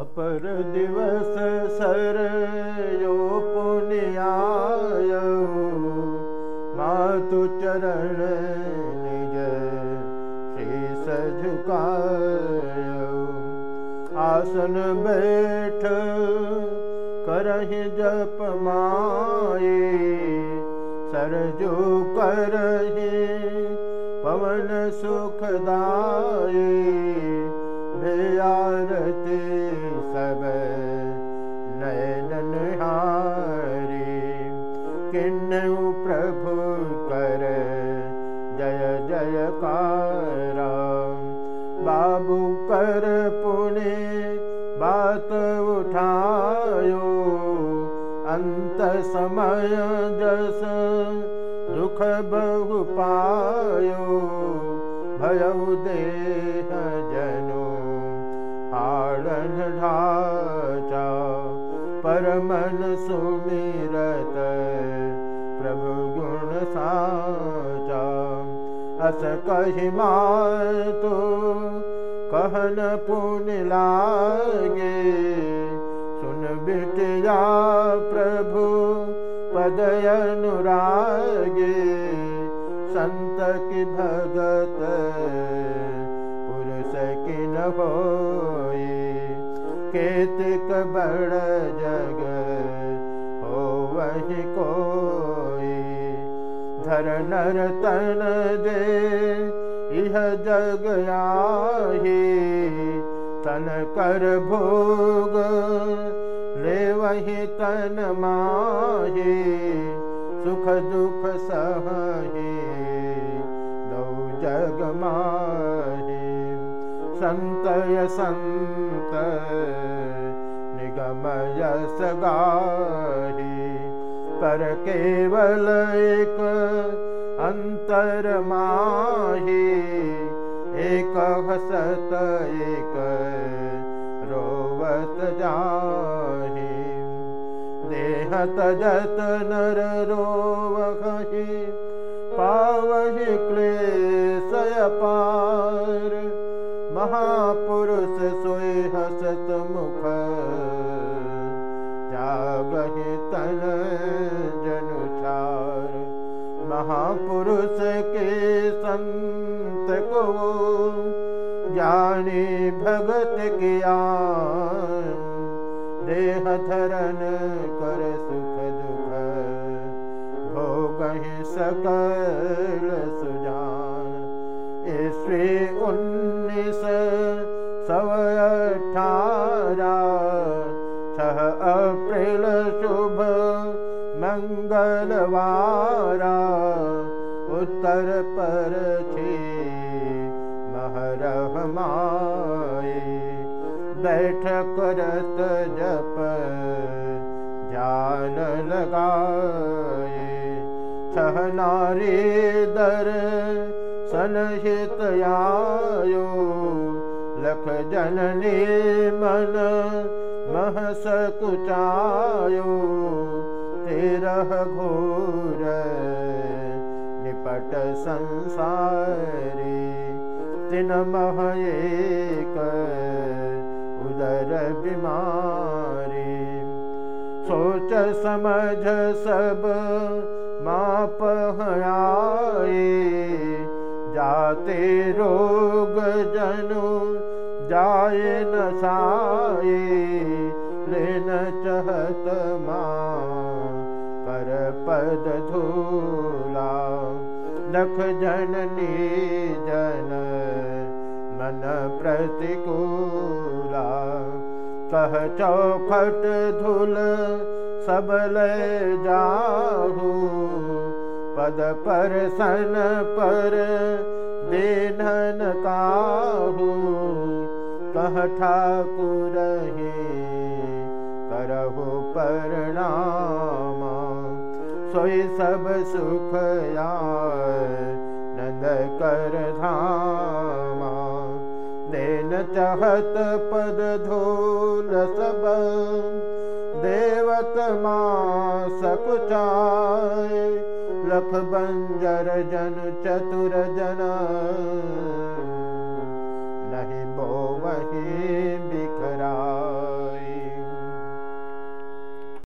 अपर दिवस सर यो पुनियाय मातु चरण निज शीस झुकाय आसन बैठ करहि जप माये। सरजो करहि पवन सुखदाये प्रभु कर। जय जयकारा बाबू कर पुणे बात उठायो। अंत समय जस दुख बहु पायो। भयउ देह जनो आड़न ढाचा। परमन सुमिरत अस कहि मातु कहन पुन लागे सुन बिटिया प्रभु पदय अनुरागे संत की की न होई केतिक बड़ जग हो वही कोई नर तन दे इह जग आही। तन कर भोग ले वही तन माही सुख दुख सही दौ जग माही संतय संत निगमय सगाही पर केवल एक अंतर माही एक हसत एक रोवत जाही। देहत जत नर रोवहि पावहि क्लेशय पार। महापुरुष सोय हसत मुख जागहि तन महापुरुष के संत को ज्ञानी भगत किया देह धरन कर सुख दुख। भोगहि सकल सुजान ईस्वी उन्नीस सौ अठारह छह अप्रैल मंगलवारा उत्तर पर बैठ करत जप लगाए छह नारी दर सनहित आयो लख जननी मन महस कुचायो निपट संसारी। तिन मह एक उदर बीमारी। सोच समझ सब माप आए जाते रोग जनु जाए न साए नख जननी जन मन प्रतिकूला। कह चौखट धुल सबल जाहू। पद पर सन पर देनन काहू। कह ठाकुर करहु परणामा सोई सब सुख नंद कर धामा। देन चाहत पद धूल सब देवत माँ सकुचाय लख बंजर जन चतुर जना